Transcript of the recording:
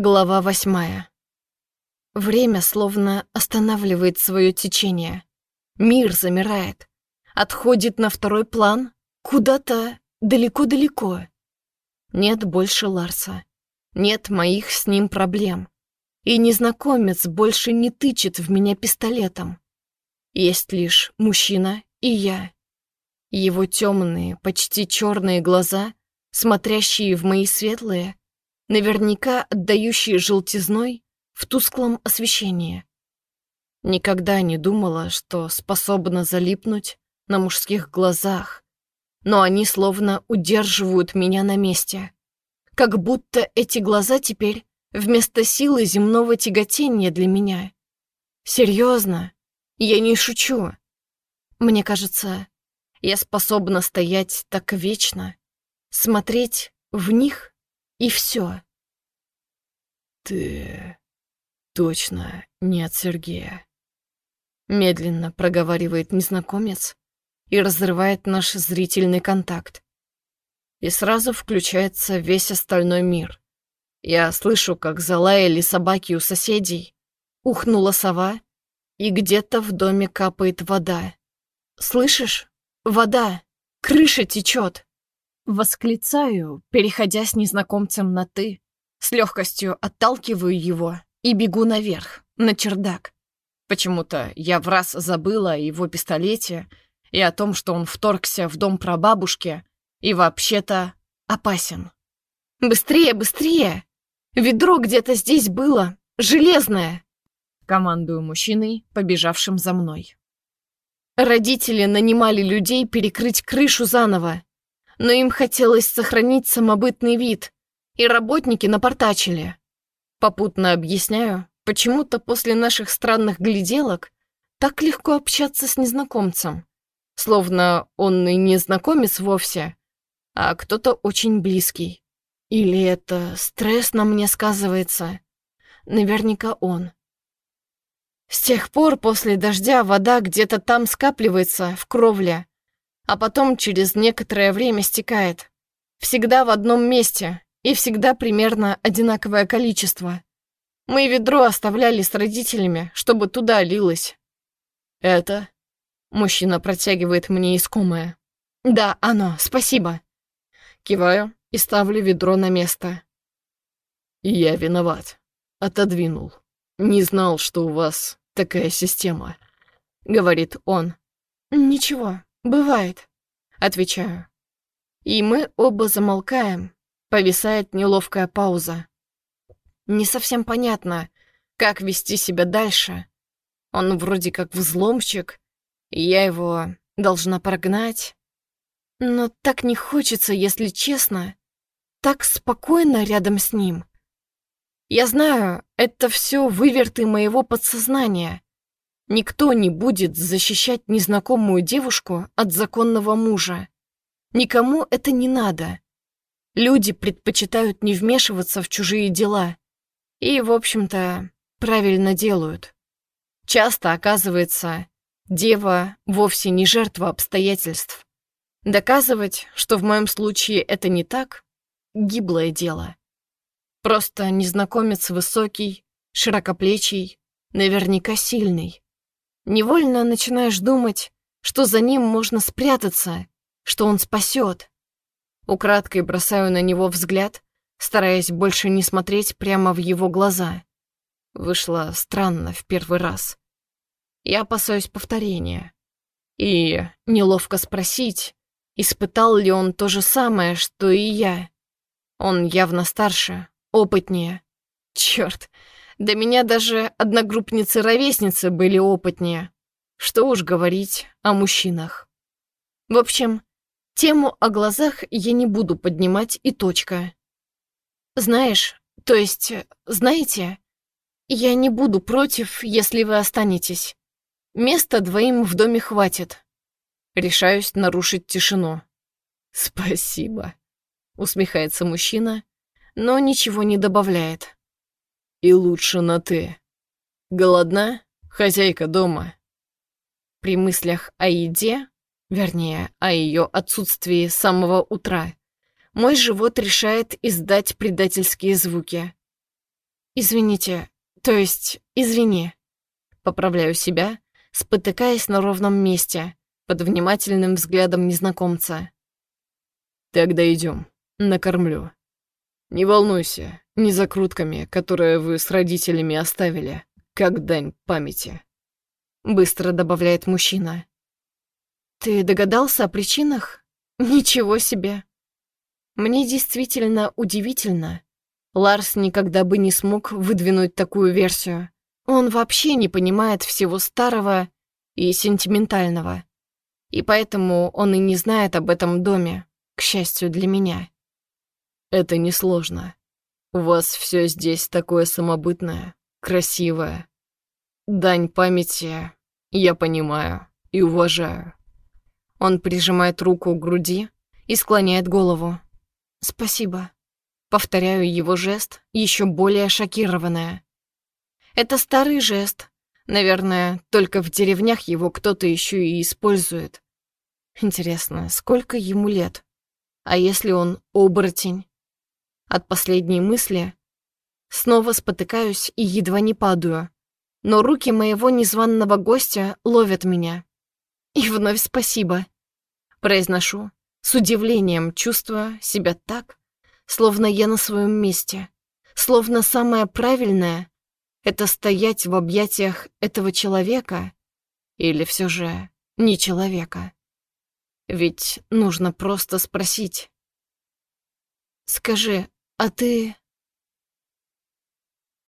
Глава восьмая. Время словно останавливает свое течение. Мир замирает, отходит на второй план, куда-то далеко-далеко. Нет больше Ларса, нет моих с ним проблем. И незнакомец больше не тычет в меня пистолетом. Есть лишь мужчина и я. Его темные, почти черные глаза, смотрящие в мои светлые, наверняка отдающие желтизной в тусклом освещении. Никогда не думала, что способна залипнуть на мужских глазах, но они словно удерживают меня на месте. Как будто эти глаза теперь вместо силы земного тяготения для меня. Серьезно, я не шучу. Мне кажется, я способна стоять так вечно, смотреть в них и все. Ты точно не от Сергея. Медленно проговаривает незнакомец и разрывает наш зрительный контакт. И сразу включается весь остальной мир. Я слышу, как залаяли собаки у соседей, ухнула сова, и где-то в доме капает вода. «Слышишь? Вода! Крыша течет!» Восклицаю, переходя с незнакомцем на «ты». С легкостью отталкиваю его и бегу наверх, на чердак. Почему-то я в раз забыла о его пистолете и о том, что он вторгся в дом прабабушки и вообще-то опасен. «Быстрее, быстрее! Ведро где-то здесь было, железное!» Командую мужчиной, побежавшим за мной. Родители нанимали людей перекрыть крышу заново, но им хотелось сохранить самобытный вид, и работники напортачили. Попутно объясняю, почему-то после наших странных гляделок так легко общаться с незнакомцем, словно он и не знакомец вовсе, а кто-то очень близкий. Или это стресс на мне сказывается? Наверняка он. С тех пор после дождя вода где-то там скапливается, в кровле, а потом через некоторое время стекает. Всегда в одном месте и всегда примерно одинаковое количество. Мы ведро оставляли с родителями, чтобы туда лилось. «Это?» Мужчина протягивает мне искомое. «Да, оно, спасибо». Киваю и ставлю ведро на место. «Я виноват. Отодвинул. Не знал, что у вас такая система», — говорит он. «Ничего, «Бывает», — отвечаю. И мы оба замолкаем. Повисает неловкая пауза. Не совсем понятно, как вести себя дальше. Он вроде как взломщик, и я его должна прогнать. Но так не хочется, если честно. Так спокойно рядом с ним. Я знаю, это все выверты моего подсознания. Никто не будет защищать незнакомую девушку от законного мужа. Никому это не надо. Люди предпочитают не вмешиваться в чужие дела. И, в общем-то, правильно делают. Часто оказывается, дева вовсе не жертва обстоятельств. Доказывать, что в моем случае это не так, гиблое дело. Просто незнакомец высокий, широкоплечий, наверняка сильный. Невольно начинаешь думать, что за ним можно спрятаться, что он спасет. Украдкой бросаю на него взгляд, стараясь больше не смотреть прямо в его глаза. Вышло странно в первый раз. Я опасаюсь повторения. И неловко спросить, испытал ли он то же самое, что и я. Он явно старше, опытнее. Черт, до меня даже одногруппницы-ровесницы были опытнее. Что уж говорить о мужчинах. В общем, тему о глазах я не буду поднимать и точка. Знаешь, то есть, знаете, я не буду против, если вы останетесь. Места двоим в доме хватит. Решаюсь нарушить тишину. Спасибо, усмехается мужчина, но ничего не добавляет. И лучше на «ты». Голодна? Хозяйка дома. При мыслях о еде, вернее, о ее отсутствии с самого утра, мой живот решает издать предательские звуки. Извините, то есть извини. Поправляю себя, спотыкаясь на ровном месте, под внимательным взглядом незнакомца. Тогда идем, накормлю. Не волнуйся, не закрутками, которые вы с родителями оставили, как дань памяти. Быстро добавляет мужчина. Ты догадался о причинах? Ничего себе. Мне действительно удивительно. Ларс никогда бы не смог выдвинуть такую версию. Он вообще не понимает всего старого и сентиментального. И поэтому он и не знает об этом доме, к счастью для меня. Это несложно. У вас все здесь такое самобытное, красивое. Дань памяти я понимаю и уважаю. Он прижимает руку к груди и склоняет голову. «Спасибо». Повторяю его жест, еще более шокированная. Это старый жест. Наверное, только в деревнях его кто-то еще и использует. Интересно, сколько ему лет? А если он оборотень? От последней мысли снова спотыкаюсь и едва не падаю. Но руки моего незваного гостя ловят меня. И вновь спасибо. Произношу, с удивлением чувствуя себя так, словно я на своем месте, словно самое правильное — это стоять в объятиях этого человека или все же не человека. Ведь нужно просто спросить. «Скажи, а ты